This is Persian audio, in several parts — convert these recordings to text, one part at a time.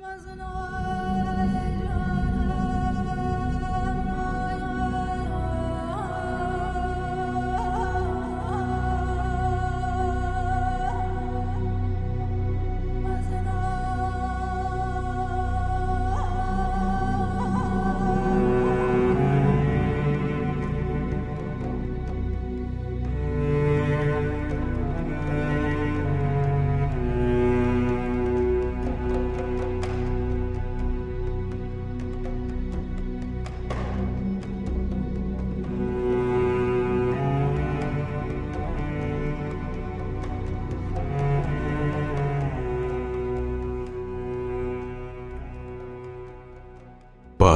Wasn't oil.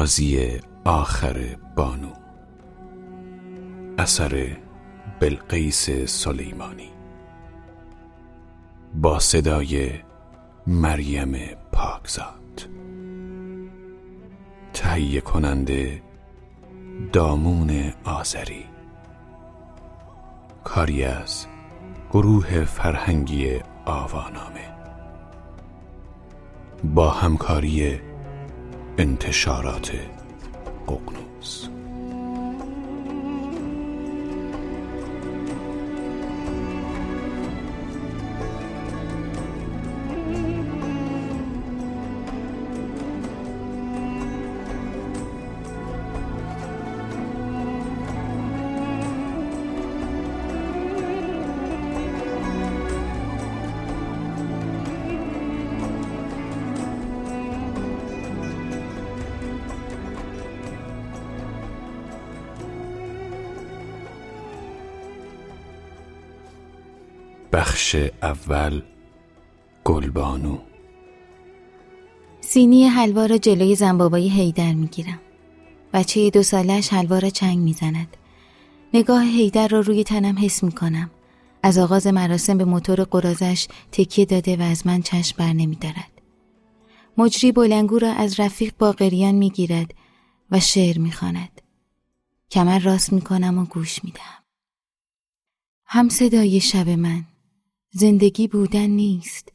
بازی آخر بانو. اثر بلقیس سلیمانی. با صدای مریم پاکزاد. تهیه کننده دامون آذری. کاری از گروه فرهنگی آوانامه. با همکاری انتشارات ققنوس بخش اول گلبانو سینی حلوا را جلوی زنبابای هیدر می‌گیرم بچه دو سالش حلوا را چنگ می‌زند نگاه هیدر را روی تنم حس می‌کنم از آغاز مراسم به موتور قرازش تکیه داده و از من چشم بر نمی دارد. مجری بلنگو را از رفیق باقریان می‌گیرد و شعر می‌خواند. کمر راست می‌کنم و گوش میدم. هم صدای شب من زندگی بودن نیست.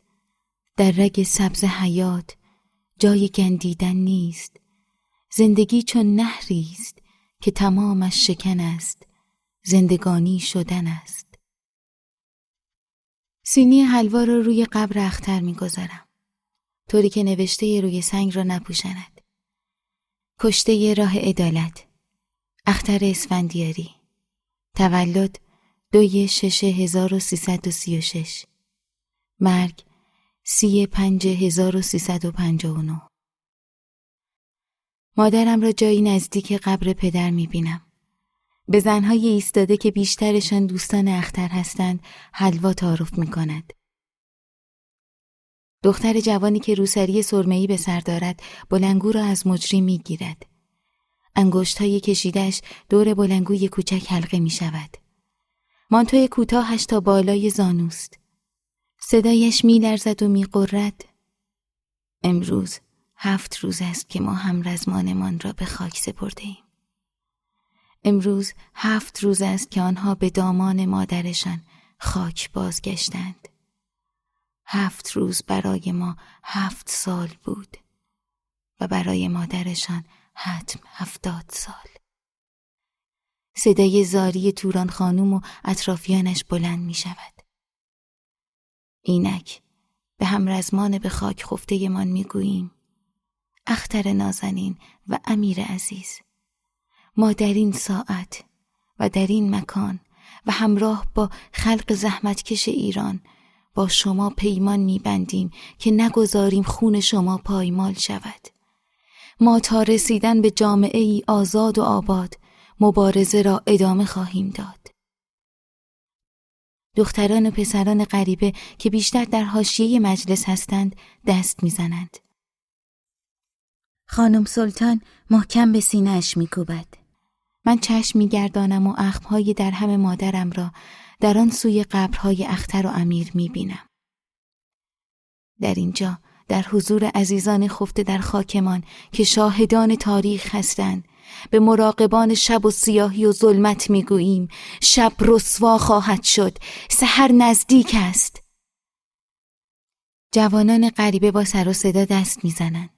در رگ سبز حیات جای گندیدن نیست. زندگی چون نهری است که تمامش شکن است. زندگانی شدن است. سینی حلوا را روی قبر اختر می‌گذارم. طوری که نوشته روی سنگ را نپوشند کشته راه عدالت. اختر اسفندیاری. تولد دوی شش هزار و سیصد و سی و شش. مرگ سی پنج هزار و سیصد و پنجاه و نو مادرم را جایی نزدیک قبر پدر می‌بینم. به زنهای ایستاده که بیشترشان دوستان اختر هستند حلوا تعارف می‌کند. دختر جوانی که روسری سرمهی به سر دارد بلنگو را از مجری می‌گیرد. انگشت های کشیدش دور بلنگوی کوچک حلقه می شود. مانتوی کوتاهش تا بالای زانوست. صدایش میلرزد و میقرد. امروز هفت روز است که ما هم رزمانمان را به خاک سپرده ایم. امروز هفت روز است که آنها به دامان مادرشان خاک بازگشتند. هفت روز برای ما هفت سال بود و برای مادرشان حتم هفتاد سال. صدای زاری توران خانوم و اطرافیانش بلند می شود. اینک به همرزمان به خاک خفته من می گوییم. اختر نازنین و امیر عزیز ما در این ساعت و در این مکان و همراه با خلق زحمتکش ایران با شما پیمان میبندیم که نگذاریم خون شما پایمال شود ما تا رسیدن به جامعه ای آزاد و آباد مبارزه را ادامه خواهیم داد. دختران و پسران غریبه که بیشتر در حاشیه مجلس هستند دست می‌زنند. خانم سلطان محکم به سینهاش میکوبد. من چشم میگردانم و اخمهای در همه مادرم را در آن سوی قبرهای اختر و امیر می‌بینم. در اینجا در حضور عزیزان خفته در خاکمان که شاهدان تاریخ هستند به مراقبان شب و سیاهی و ظلمت می‌گوییم شب رسوا خواهد شد سحر نزدیک است جوانان غریبه با سر و صدا دست می‌زنند.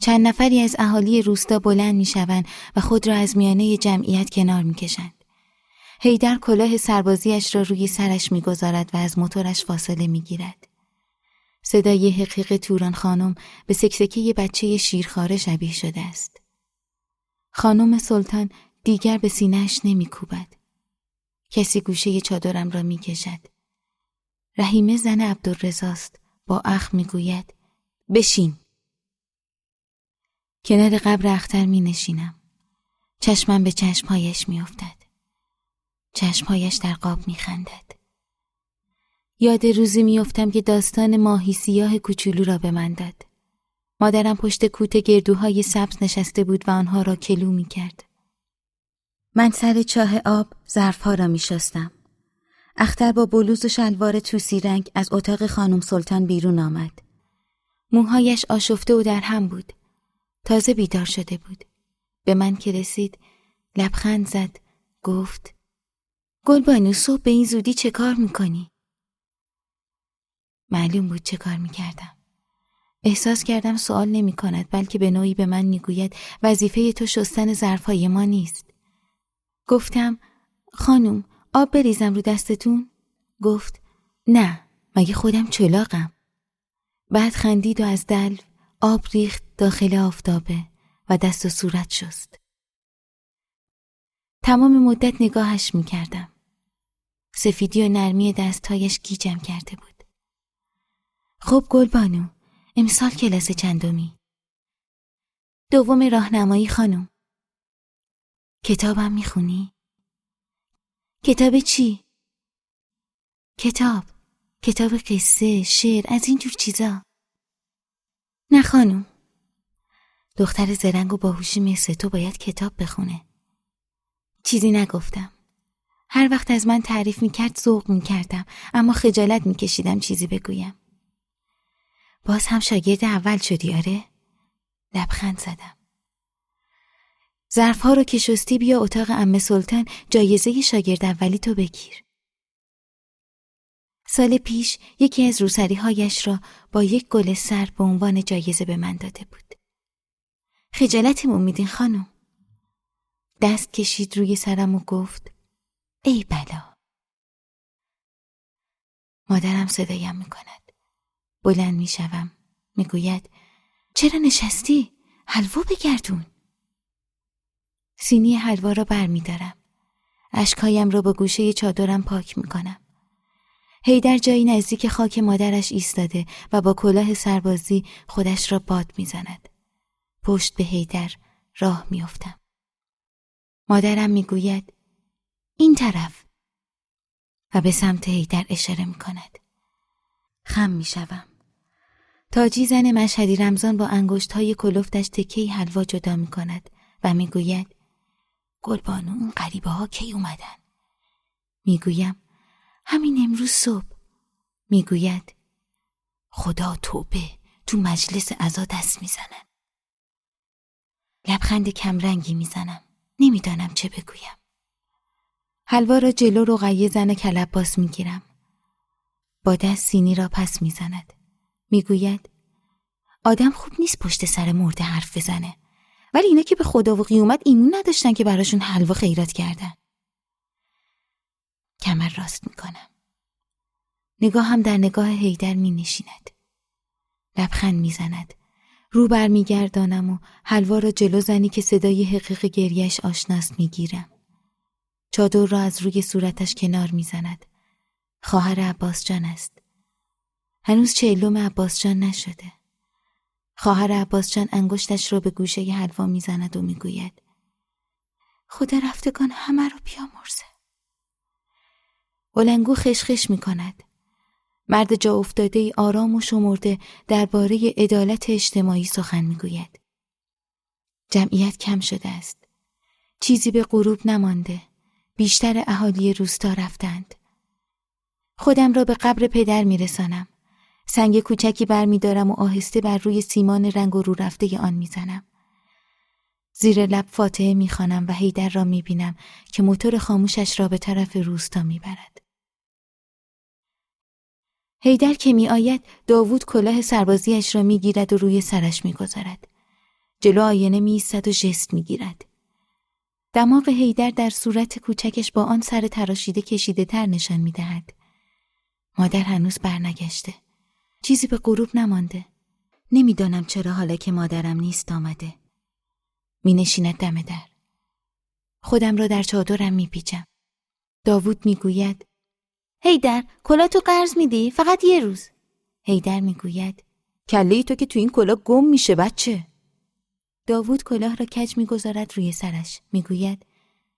چند نفری از اهالی روستا بلند می‌شوند و خود را از میانه جمعیت کنار می‌کشند. هیدر کلاه سربازیش را روی سرش می‌گذارد و از موتورش فاصله می‌گیرد. صدای حقیق توران خانم به سکسکه بچه شیرخواره شبیه شده است. خانم سلطان دیگر به سینهش نمیکوبد. کسی گوشه چادرم را می‌کشد. رحیمه زن عبدالرزاست با اخ می‌گوید بشین. کنار قبر اختر می نشینم. چشمم به چشمهایش می افتد. چشمهایش در قاب می خندد. یاد روزی میافتم که داستان ماهی سیاه کوچولو را به من داد. مادرم پشت کوت گردوهای سبز نشسته بود و آنها را کلو می کرد. من سر چاه آب ظرفها را می شستم. اختر با بلوز و شلوار توسی رنگ از اتاق خانم سلطان بیرون آمد. موهایش آشفته و در هم بود. تازه بیدار شده بود. به من که رسید لبخند زد گفت گلبانو صبح به این زودی چه کار می‌کنی؟ معلوم بود چه کار می‌کردم. احساس کردم سوال نمی کند بلکه به نوعی به من می‌گوید وظیفه تو شستن ظرفهای ما نیست. گفتم خانم آب بریزم رو دستتون؟ گفت نه مگه خودم چلاقم. بعد خندید و از دلو آب ریخت داخل آفتابه و دست و صورت شست. تمام مدت نگاهش می‌کردم. سفیدی و نرمی دستهایش گیجم کرده بود. خب گلبانو امسال کلاس چندمی؟ دوم راهنمایی خانم. کتابم می‌خونی؟ کتاب چی؟ کتاب. کتاب قصه شعر از این جور چیزا. نه خانم. دختر زرنگ و باهوشی مثل تو باید کتاب بخونه. چیزی نگفتم. هر وقت از من تعریف می‌کرد ذوق می‌کردم اما خجالت میکشیدم چیزی بگویم. باز هم شاگرد اول شدی آره؟ لبخند زدم ظرفها رو که شستی بیا اتاق ام سلطان جایزه شاگرد اولی تو بگیر سال پیش یکی از روسری هایش را با یک گل سر به عنوان جایزه به من داده بود. خجالتمون میدین خانم. دست کشید روی سرم و گفت ای بلا. مادرم صدایم می‌کند. بلند می‌شوم. می‌گوید چرا نشستی؟ حلوا بگردون. سینی حلوا را بر می دارم. اشکایم را با گوشه چادرم پاک می کنم. هیدر جایی نزدیک خاک مادرش ایستاده و با کلاه سربازی خودش را باد می‌زند. پشت به هیدر راه میافتم. مادرم می‌گوید این طرف و به سمت هیدر اشاره می کند. خم می شوم. تاجی زن مشهدی رمزان با انگشت های کلفتش تکی حلوا جدا می کند و می‌گوید گلبانو اون قریبه ها کی اومدن؟ می‌گویم همین امروز صبح. می‌گوید خدا توبه تو مجلس ازا دست می‌زنن لبخند کمرنگی می‌زنم نمی‌دانم چه بگویم. حلوا را جلو رقیه زن کلب باس می‌گیرم. با دست سینی را پس می‌زند. می‌گوید آدم خوب نیست پشت سر مرده حرف بزنه. ولی اینا که به خدا و قیومت ایمون نداشتن که براشون حلوا خیرات کردن. کمر راست می‌کنم. نگاه هم در نگاه هیدر می نشیند لبخند می‌زند. رو بر میگردانم و حلوا را جلو زنی که صدای حقیق گریش آشناست می‌گیرم. چادر را از روی صورتش کنار می‌زند. خواهر عباس جان است. هنوز چهلم عباس جان نشده خواهر عباس جان انگشتش را به گوشه حلوا می‌زند و می‌گوید خدا رفتگان همه رو بیامرزه ولنگو خشخش می کند. مرد جا افتاده ای آرام و شمرده درباره عدالت اجتماعی سخن می‌گوید. جمعیت کم شده است. چیزی به غروب نمانده. بیشتر اهالی روستا رفتند. خودم را به قبر پدر میرسانم. سنگ کوچکی برمیدارم و آهسته بر روی سیمان رنگ و رو رفته آن می‌زنم. زیر لب فاتحه می‌خوانم و هیدر را می‌بینم که موتور خاموشش را به طرف روستا می‌برد. هیدر که می آید داوود کلاه سربازیش را می گیرد و روی سرش می گذارد. جلو آینه می و جست می گیرد. دماغ هیدر در صورت کوچکش با آن سر تراشیده کشیده تر نشان می دهد. مادر هنوز برنگشته. چیزی به غروب نمانده. نمی‌دانم چرا حالا که مادرم نیست آمده. می نشیند دم در. خودم را در چادرم می پیچم. داوود می گوید هیدر کلا تو قرض میدی فقط یه روز. هیدر می گوید کله تو که تو این کلا گم میشه بچه. داوود کلاه را کج می‌گذارد روی سرش می‌گوید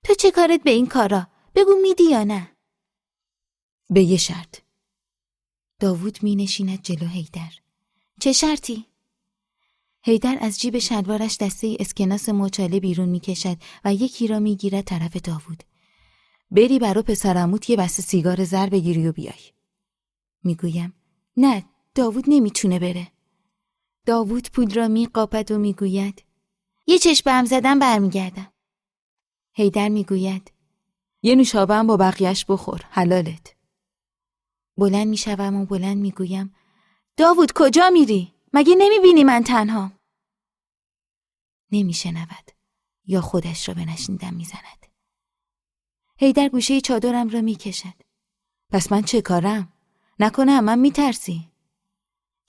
تو چه کارت به این کارا بگو میدی یا نه به یه شرط داوود می نشیند جلو هیدر چه شرطی؟ هیدر از جیب شلوارش دسته اسکناس مچاله بیرون می‌کشد و یکی را می‌گیرد طرف داوود. بری برا پسرموت یه بسته سیگار زر بگیری و بیای. می‌گویم نه داوود نمی‌تونه بره. داوود پول را میقاپد و می‌گوید یه چشم به هم زدن برمیگردم. هیدر می‌گوید یه نوشابه با بقیهش بخور حلالت. بلند می‌شوم و بلند می‌گویم داوود کجا میری؟ مگه نمی‌بینی من تنها؟ نمیشنود یا خودش را به نشنیدم می‌زند. هیدر گوشه چادرم را می‌کشد. پس من چه کارم؟ نکنه من میترسی.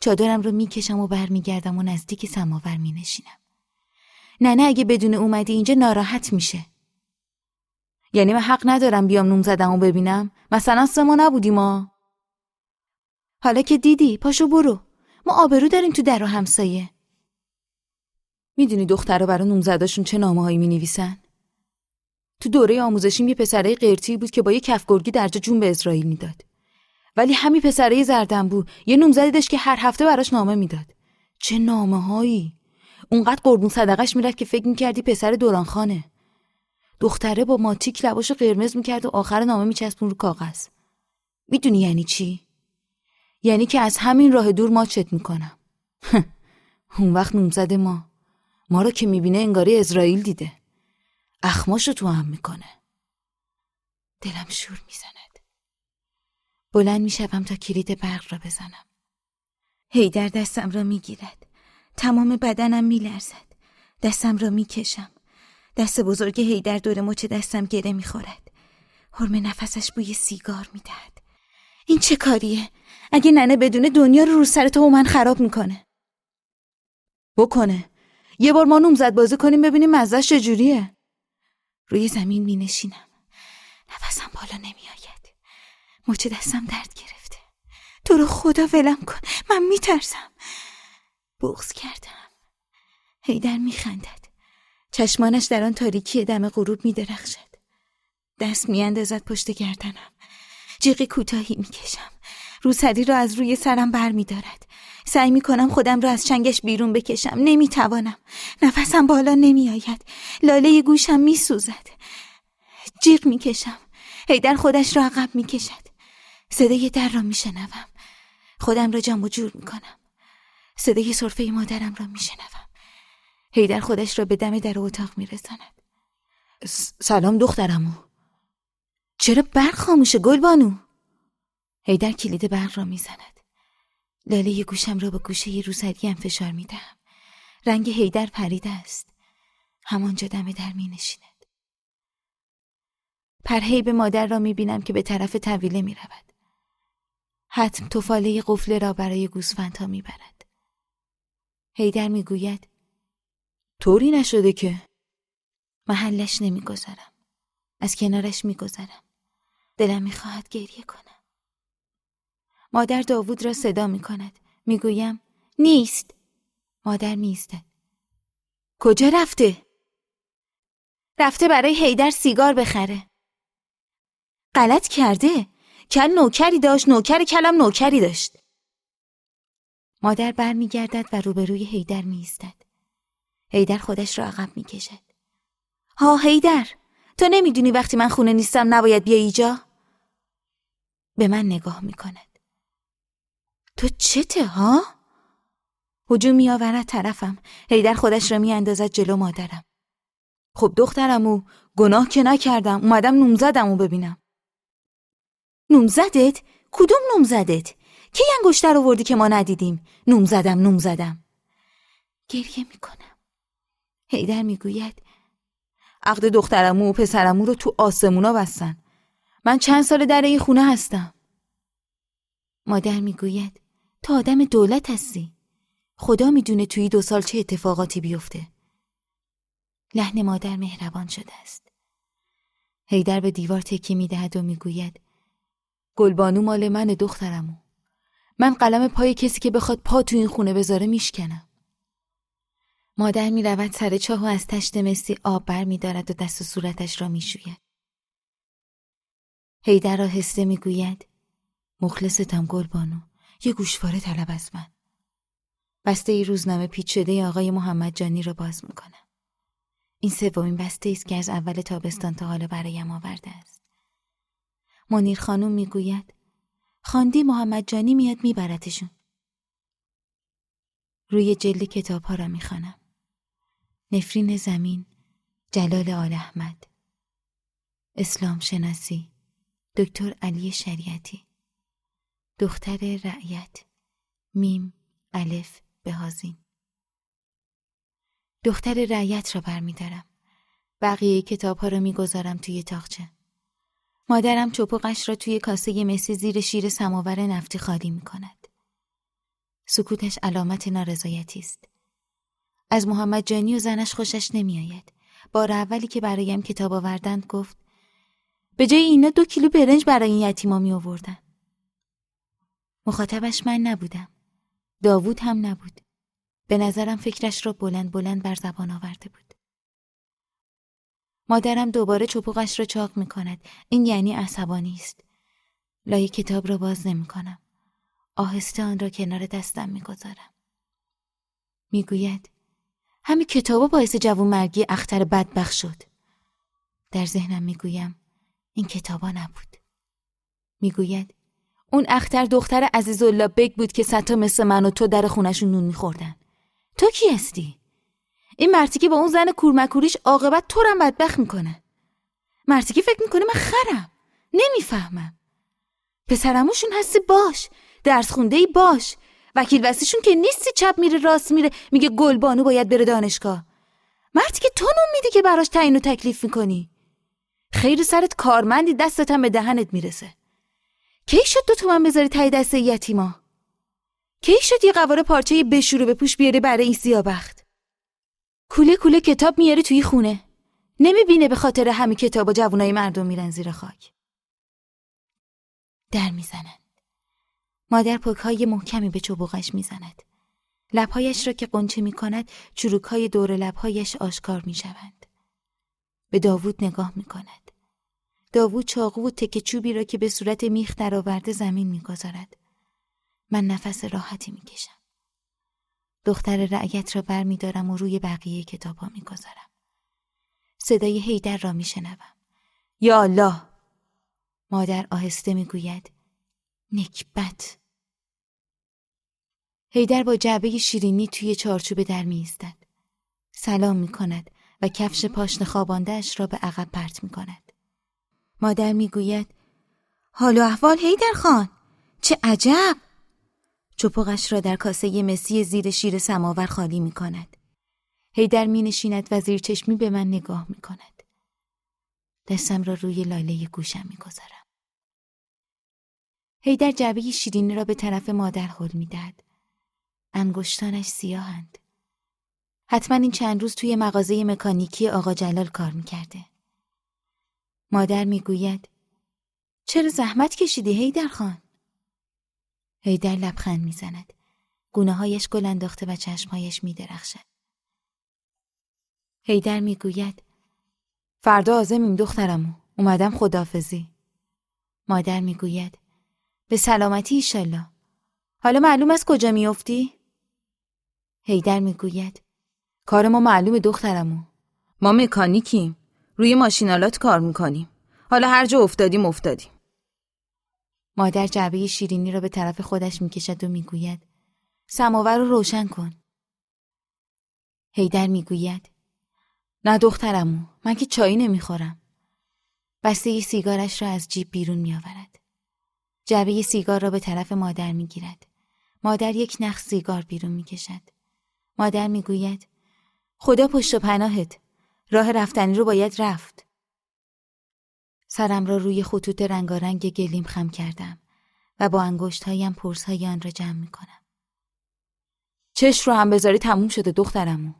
چادرم رو می‌کشم و برمیگردم و نزدیک سماور مینشینم. ننه اگه بدون اومدی اینجا ناراحت میشه. یعنی من حق ندارم بیام نوم زدم و ببینم؟ مثلا سه ما نبودیم ما حالا که دیدی پاشو برو. ما آبرو داریم تو در و همسایه. می‌دونی دخترها برای نوم زداشون چه نامه هایی می نویسن؟ تو دوره آموزشیم یه پسره قیرتی بود که با یه کفگرگی درجا جون به اسرائیل می‌داد. ولی همین پسره زردن بود یه نومزدی داشت که هر هفته براش نامه می‌داد. چه نامه هایی اونقدر قربون صدقش می‌رفت که فکر می‌کردی پسر دورانخانه. دختره با ماتیک لباشو قرمز می‌کرد و آخر نامه میچسبون رو کاغذ. می‌دونی یعنی چی؟ یعنی که از همین راه دور ماچت می‌کنم. اون وقت نومزد ما. ما رو که می‌بینه انگاری اسرائیل دیده. اخماشو تو هم می‌کنه. دلم شور می‌زند. بلند می‌شوم تا کلید برق را بزنم. هیدر دستم را می‌گیرد. تمام بدنم میلرزد. دستم را می‌کشم. دست بزرگ هیدر دور مچ دستم گره می‌خورد. حرم نفسش بوی سیگار می‌دهد. این چه کاریه؟ اگه ننه بدون دنیا رو رو سر تو و من خراب می‌کنه. بکنه. یه بار ما نوم زد بازی کنیم ببینیم مزهش چجوریه. روی زمین می نشینم نفسم بالا نمیآید. مچ دستم درد گرفته. تو رو خدا ولم کن. من میترسم. بغز کردم. هیدر میخندد. چشمانش در آن تاریکی دم غروب میدرخشد. دست میاندازد پشت گردنم. جیغ کوتاهی می‌کشم. روسری را از روی سرم بر می دارد. سعی می کنم خودم را از چنگش بیرون بکشم نمی توانم. نفسم بالا نمی آید. لاله گوشم می سوزد. جیغ می کشم. هیدر خودش را عقب می کشد. صدای در را می شنوم. خودم را جمع و جور می کنم. صدای صرفه مادرم را می شنوم. هیدر خودش را به دم در اتاق می رسند. سلام دخترمو. چرا برق خاموشه گل بانو؟ هیدر کلید برق را می‌زند لاله گوشم را با گوشه روسری فشار می‌دهم رنگ هیدر پریده است همانجا دم در می نشیند به مادر را می بینم که به طرف طویله می رود. حتم توفاله قفله را برای گوسفندها می برد. هیدر می گوید طوری نشده که محلش نمی گذارم. از کنارش می گذارم. دلم می خواهد گریه کنم. مادر داوود را صدا می کند. می گویم نیست. مادر میستد. کجا رفته؟ رفته برای هیدر سیگار بخره. غلط کرده. کل نوکری داشت نوکر کلم نوکری داشت. مادر برمیگردد و روبروی هیدر میایستد. هیدر خودش را عقب می‌کشد. ها هیدر تو نمی‌دونی وقتی من خونه نیستم نباید بیای اینجا؟ به من نگاه می‌کند. تو چته ها؟ هجوم می آورد طرفم هیدر خودش را می اندازد جلو مادرم. خب دخترم او گناه که نکردم اومدم نومزدم و ببینم. نومزدت؟ کدوم نومزدت؟ کی انگشتر آوردی که ما ندیدیم؟ نوم زدم نوم زدم. گریه می‌کنم. هیدر می‌گوید عقد دخترمو و پسرمو رو تو آسمونا بستن. من چند سال در این خونه هستم. مادر می‌گوید تا آدم دولت هستی. خدا می‌دونه توی دو سال چه اتفاقاتی بیفته. لحن مادر مهربان شده است. هیدر به دیوار تکی می‌دهد و می‌گوید گلبانو مال من دخترمو. من قلم پای کسی که بخواد پا تو این خونه بذاره میشکنم. مادر می رود سر چاه و از تشت مسی آب بر می دارد و دست و صورتش را می شوید. هیدر آهسته می گوید مخلصتم گلبانو. یه گوشواره طلب از من. بسته ای روزنامه پیچ شده آقای محمد جانی را باز می کنم. این سومین بسته است که از اول تابستان تا حالا برایم آورده است. منیر خانم می گوید خاندی محمد جانی میاد میبرتشون. روی جلد کتاب ها را می‌خوانم. نفرین زمین جلال آل احمد اسلام شناسی دکتر علی شریعتی دختر رعیت میم الف بهازین دختر رعیت را برمیدارم بقیه کتاب ها را می‌گذارم توی تاقچه مادرم چپقش را توی کاسه مسی زیر شیر سماور نفتی خالی می کند. سکوتش علامت نارضایتی است. از محمد جانی و زنش خوشش نمیآید. بار اولی که برایم کتاب آوردند گفت به جای اینا دو کیلو برنج برای این یتیما می آوردن. مخاطبش من نبودم. داوود هم نبود. به نظرم فکرش را بلند بلند بر زبان آورده بود. مادرم دوباره چپوقش را چاق می کند. این یعنی عصبانی است. لای کتاب را باز نمی کنم. آهسته آن را کنار دستم می گذارم. می گوید همین کتابا باعث جوون مرگی اختر بدبخ شد. در ذهنم می‌گویم این کتابا نبود. می‌گوید اون اختر دختر عزیزالله بگ بود که ستا مثل من و تو در خونشون نون میخوردن. تو کی هستی؟ این مرتی که با اون زن کورمکوریش عاقبت تو رم بدبخ می‌کنه. مرتی که فکر می‌کنه من خرم. نمی‌فهمم. پسرموشون هستی باش. درس خونده ای باش. وکیل وسیشون که نیستی چپ میره راست میره میگه گلبانو باید بره دانشگاه مردی که تو نون میدی که براش تعیین و تکلیف می‌کنی خیر سرت کارمندی دستت هم به دهنت می‌رسه کی شد دو تومن بذاری تای دست یتیما کی شد یه قواره پارچه بشورو به پوش بیاری برای این سیابخت کوله کوله کتاب میاری توی خونه نمی‌بینه به خاطر همین کتاب و جوانای مردم میرن زیر خاک در می‌زنن مادر پکهای محکمی به چوبوغش می‌زند. لبهایش را که قنچه می کند چروکهای دور لبهایش آشکار می شوند. به داوود نگاه می کند. داوود چاقو و تک چوبی را که به صورت میخ درآورده زمین می‌گذارد. من نفس راحتی می‌کشم. دختر رعیت را بر می دارم و روی بقیه کتاب ها می گذارم. صدای هیدر را می شنوم. یا الله! مادر آهسته می گوید نکبت هیدر با جعبه شیرینی توی چارچوب در می سلام می کند و کفش پاشن خواباندهش را به عقب پرت می کند. مادر می گوید حال و احوال هیدر خان چه عجب چپقش را در کاسه مسی زیر شیر سماور خالی می کند. هیدر می نشیند و زیر چشمی به من نگاه می کند. دستم را روی لاله گوشم می گذارم. هیدر جعبه شیرینی را به طرف مادر حل می دهد. انگشتانش سیاهند. حتما این چند روز توی مغازه مکانیکی آقا جلال کار می‌کرده. مادر می‌گوید چرا زحمت کشیدی هیدر خان؟ هیدر لبخند می‌زند. گونه هایش گل انداخته و چشمهایش میدرخشد. هیدر می‌گوید فردا آزمیم دخترمو. اومدم خدافزی. مادر می‌گوید به سلامتی ایشالله. حالا معلوم است کجا میافتی؟ هیدر می‌گوید کار ما معلوم دخترمو ما مکانیکیم روی ماشینالات کار می‌کنیم حالا هر جا افتادیم افتادیم مادر جعبه شیرینی را به طرف خودش می‌کشد و می‌گوید سماور رو روشن کن هیدر می‌گوید نه دخترمو من که چایی نمی‌خورم بسته سیگارش را از جیب بیرون میآورد جعبه سیگار را به طرف مادر می گیرد. مادر یک نخ سیگار بیرون می کشد. مادر می گوید خدا پشت و پناهت. راه رفتنی رو باید رفت. سرم را روی خطوط رنگارنگ گلیم خم کردم و با انگشت هایم پرس های آن را جمع می کنم. چش رو هم بذاری تموم شده دخترمو.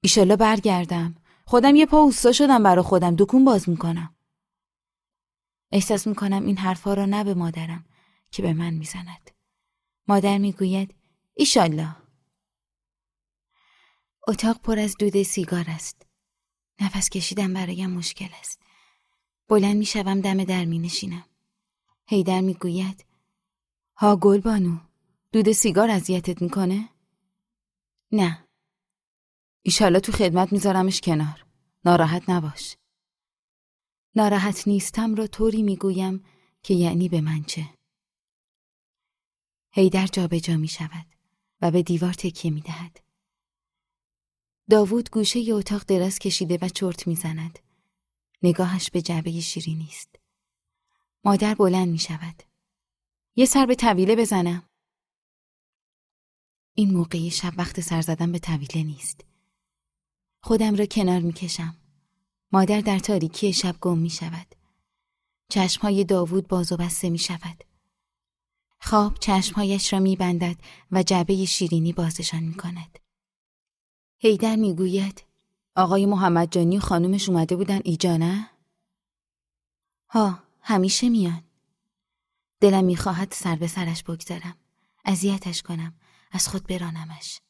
ایشالله برگردم. خودم یه پا اوستا شدم برا خودم دکون باز می‌کنم. احساس می‌کنم این حرفها را نه به مادرم که به من می‌زند. مادر می‌گوید ایشالله. اتاق پر از دود سیگار است. نفس کشیدن برایم مشکل است. بلند می‌شوم دم در می نشینم. هیدر می‌گوید ها گل بانو دود سیگار اذیتت می‌کنه؟ نه. ایشالا تو خدمت میذارمش کنار. ناراحت نباش. ناراحت نیستم را طوری می‌گویم که یعنی به من چه. هیدر جابجا می شود و به دیوار تکیه می دهد. داوود گوشه ی اتاق دراز کشیده و چرت می‌زند. نگاهش به جعبه شیرینی است. مادر بلند می شود. یه سر به طویله بزنم. این موقعی شب وقت سر زدن به طویله نیست. خودم را کنار می کشم. مادر در تاریکی شب گم می شود. چشمهای داوود باز و بسته می شود. خواب چشمهایش را می بندد و جعبه شیرینی بازشان می کند. هیدر می گوید آقای محمد جانی و خانومش اومده بودن ایجا نه؟ ها همیشه میان. دلم می‌خواهد سر به سرش بگذارم. اذیتش کنم. از خود برانمش.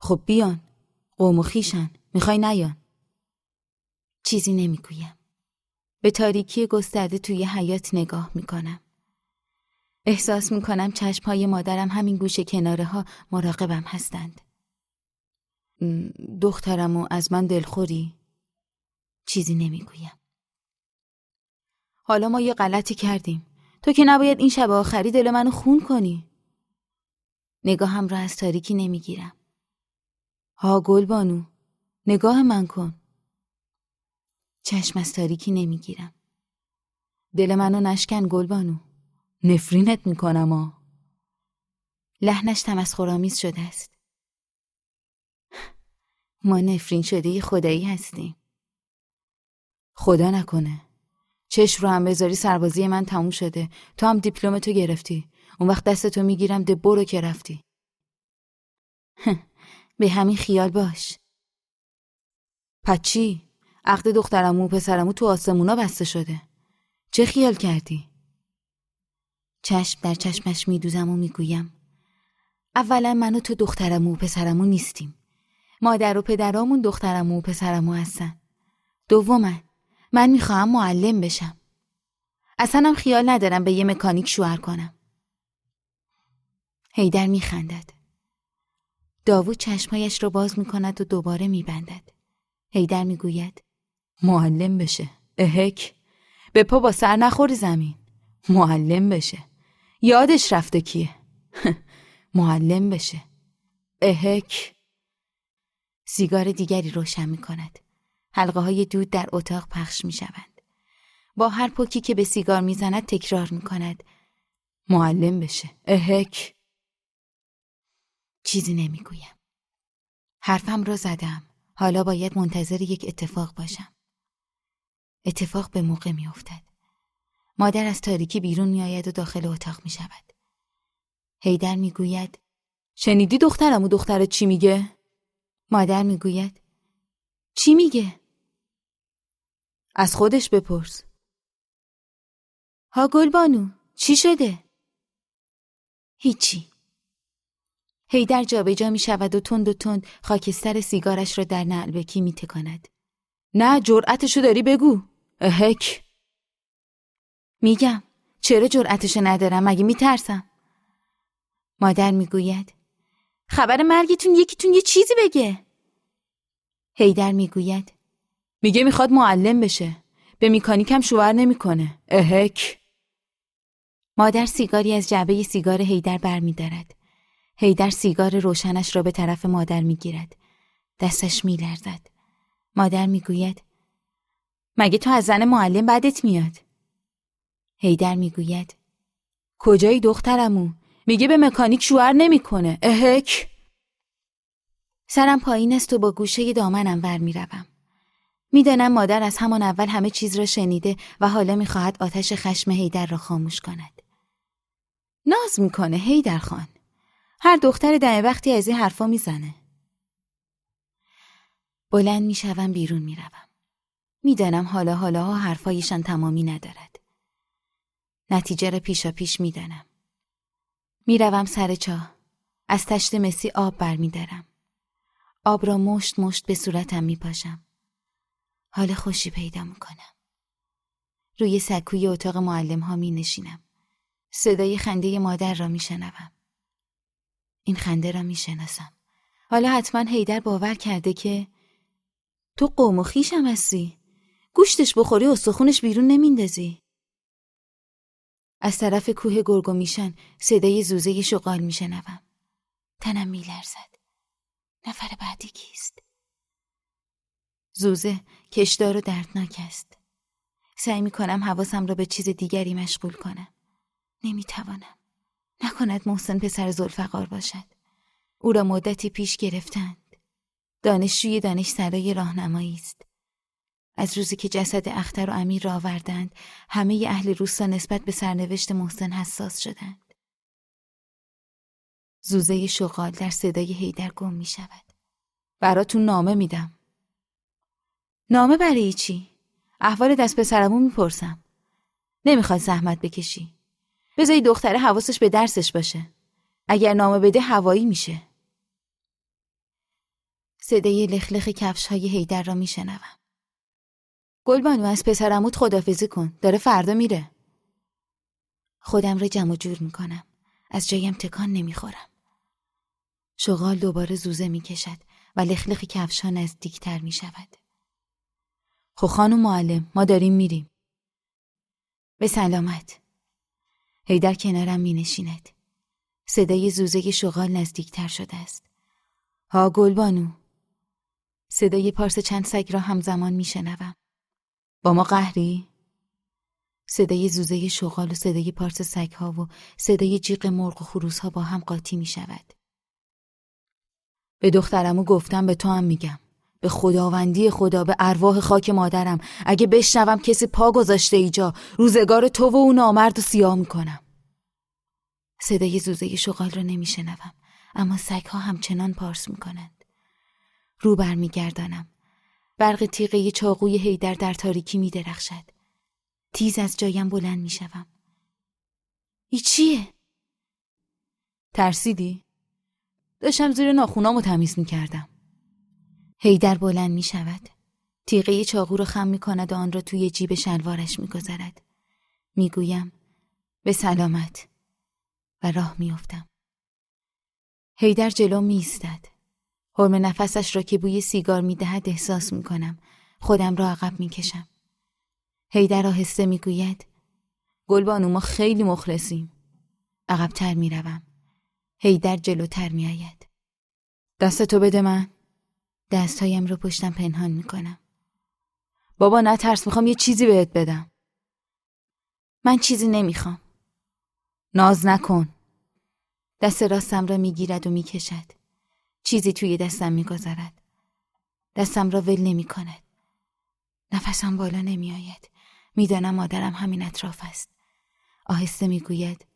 خب بیان. قوم و خیشن. می‌خوای نیان. چیزی نمی‌گویم. به تاریکی گسترده توی حیات نگاه می‌کنم. احساس می‌کنم چشمهای مادرم همین گوشه کناره ها مراقبم هستند. دخترم و از من دلخوری؟ چیزی نمی‌گویم. حالا ما یه غلطی کردیم. تو که نباید این شب آخری دل منو خون کنی. نگاهم را از تاریکی نمی‌گیرم. ها گل بانو. نگاه من کن. چشم از تاریکی نمی‌گیرم. دل منو نشکن گل بانو. نفرینت می‌کنم آ. لحنش تمسخرآمیز شده است. ما نفرین شده خدایی هستیم. خدا نکنه. چشم رو هم بذاری سربازی من تموم شده. تو هم دیپلم تو گرفتی. اون وقت دست تو می‌گیرم ده برو که رفتی. به همین خیال باش. پچی عقد دخترمو و پسرمو تو آسمونا بسته شده. چه خیال کردی؟ چشم در چشمش میدوزم و می‌گویم اولا من تو دخترمو و پسرمو نیستیم. مادر و پدرامون دخترمو و پسرمو هستن. دوما من می‌خواهم معلم بشم. اصلا هم خیال ندارم به یه مکانیک شوهر کنم. هیدر میخندد. داوود چشمهایش را باز می‌کند و دوباره میبندد. هیدر می‌گوید معلم بشه. اهک به پا با سر نخوری زمین. معلم بشه. یادش رفته کیه. معلم بشه. اهک سیگار دیگری روشن می کند. حلقه های دود در اتاق پخش می شوند. با هر پوکی که به سیگار می زند تکرار می کند. معلم بشه. اهک. چیزی نمی گویم. حرفم را زدم. حالا باید منتظر یک اتفاق باشم. اتفاق به موقع می افتد. مادر از تاریکی بیرون می آید و داخل اتاق می شود. هیدر می گوید شنیدی دخترم و دخترت چی میگه؟ مادر می‌گوید چی میگه؟ از خودش بپرس ها گلبانو چی شده؟ هیچی هیدر جابجا می شود و تند و تند خاکستر سیگارش را در نعلبکی می تکاند. نه جرأتشو داری بگو اهک میگم چرا جرأتشو ندارم مگه میترسم مادر می‌گوید خبر مرگتون یکیتون یه چیزی بگه. هیدر می‌گوید. میگه می‌خواد معلم بشه. به میکانیکم شوهر نمی‌کنه. اهک. مادر سیگاری از جعبه سیگار هیدر برمیدارد. هیدر سیگار روشنش را به طرف مادر می‌گیرد. دستش میلرزد. مادر می‌گوید مگه تو از زن معلم بدت میاد؟ هیدر می‌گوید کجایی دخترمو؟ میگه به مکانیک شوهر نمی‌کنه. اهک سرم پایین است و با گوشه دامنم ور می‌روم. می‌دانم مادر از همان اول همه چیز را شنیده و حالا می‌خواهد آتش خشم هیدر را خاموش کند. ناز می‌کنه هیدر خان. هر دختر دمه وقتی از این حرفا می‌زنه. بلند می‌شوم بیرون می‌روم. می‌دانم حالا حالا ها حرفایشان تمامی ندارد. نتیجه را پیشا پیش می‌دانم. می‌روم سر چاه. از تشت مسی آب برمیدارم. آب را مشت مشت به صورتم میپاشم. حال خوشی پیدا می‌کنم. روی سکوی اتاق معلم ها می نشینم. صدای خنده مادر را می شنوم. این خنده را می شناسم. حالا حتما هیدر باور کرده که تو قوم و خیشم هستی. گوشتش بخوری و سخونش بیرون نمیندازی. از طرف کوه گرگو میشن صدای زوزه شغال میشنوم. تنم میلرزد. نفر بعدی کیست؟ زوزه کشدار و دردناک است. سعی می کنم حواسم را به چیز دیگری مشغول کنم. نمی توانم. نکند محسن پسر زلفقار باشد. او را مدتی پیش گرفتند. دانشجوی دانش سرای راهنمایی است. از روزی که جسد اختر و امیر را آوردند همه اهل روستا نسبت به سرنوشت محسن حساس شدند. زوزه شغال در صدای هیدر گم می شود. براتون نامه میدم. نامه برای چی؟ احوال دست پسرمو می‌پرسم. نمی‌خواد زحمت بکشی. بذاری دختره حواسش به درسش باشه. اگر نامه بده هوایی میشه. صدای لخلخ کفش های هیدر را میشنوم. گلبانو از پسرموت خدافزی کن. داره فردا میره. خودم را جمع جور می‌کنم. از جایم تکان نمی‌خورم. شغال دوباره زوزه می‌کشد و لخلخ کفش ها نزدیکتر می‌شود. خب خانم معلم ما داریم میریم. به سلامت. هیدر کنارم می نشیند. صدای زوزه شغال نزدیکتر شده است. ها گلبانو. صدای پارس چند سگ را همزمان می شنوم. با ما قهری؟ صدای زوزه شغال و صدای پارس سگ ها و صدای جیغ مرغ و خروس ها با هم قاطی می شود. به دخترمو گفتم به تو هم میگم. به خداوندی خدا به ارواح خاک مادرم اگه بشنوم کسی پا گذاشته ایجا روزگار تو و اون نامرد و سیاه می‌کنم صدای زوزه شغال را نمیشنوم اما سگها همچنان پارس می‌کنند رو برمیگردانم برق تیغه چاقوی هیدر در تاریکی میدرخشد تیز از جایم بلند می‌شوم ای چیه؟ ترسیدی؟ داشتم زیر ناخونامو تمیز می‌کردم هیدر بلند می شود. تیغه چاقو را خم می کند و آن را توی جیب شلوارش می گذارد. می گویم به سلامت و راه می افتم. هیدر جلو می ایستد. حرم نفسش را که بوی سیگار می دهد احساس می کنم. خودم را عقب می کشم. هیدر آهسته می گوید گلبانو ما خیلی مخلصیم. عقبتر می روم. هیدر جلوتر می آید. دست تو بده من. دستهایم رو پشتم پنهان می‌کنم. بابا نه ترس می‌خوام یه چیزی بهت بدم. من چیزی نمی‌خوام. ناز نکن. دست راستم را می‌گیرد و می‌کشد. چیزی توی دستم می‌گذارد. دستم را ول نمی کند. نفسم بالا نمیآید. می‌دانم مادرم همین اطراف است. آهسته می‌گوید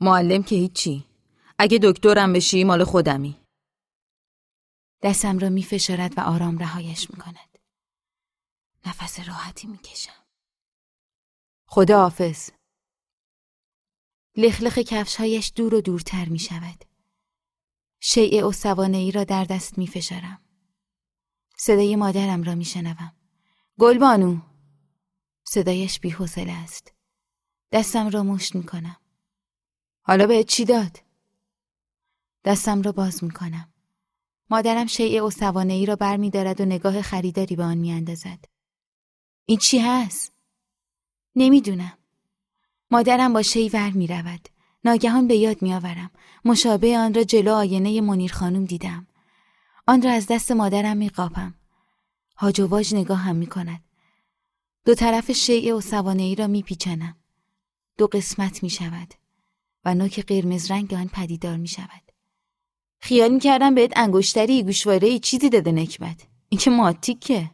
معلم که هیچی. اگه دکترم بشی مال خودمی. دستم را می فشارد و آرام رهایش می کند. نفس راحتی می کشم. خدا حافظ. لخلخ کفشهایش دور و دورتر می شود. شیع اصوانه ای را در دست می فشارم. صدای مادرم را می شنوم. گلبانو صدایش بی است. دستم را مشت می کنم. حالا به چی داد؟ دستم را باز می کنم. مادرم شیء استوانه ای را بر می دارد و نگاه خریداری به آن می اندازد. این چی هست؟ نمی‌دونم. مادرم با شی ور می رود. ناگهان به یاد می آورم. مشابه آن را جلو آینه منیر خانم دیدم. آن را از دست مادرم می قاپم. هاج و واج نگاه هم می کند. دو طرف شیء و ای را می پیچنم. دو قسمت می شود و نوک قرمز رنگ آن پدیدار می شود. خیال می کردم بهت انگشتری گوشواره چیزی داده نکبت. این که ماتیکه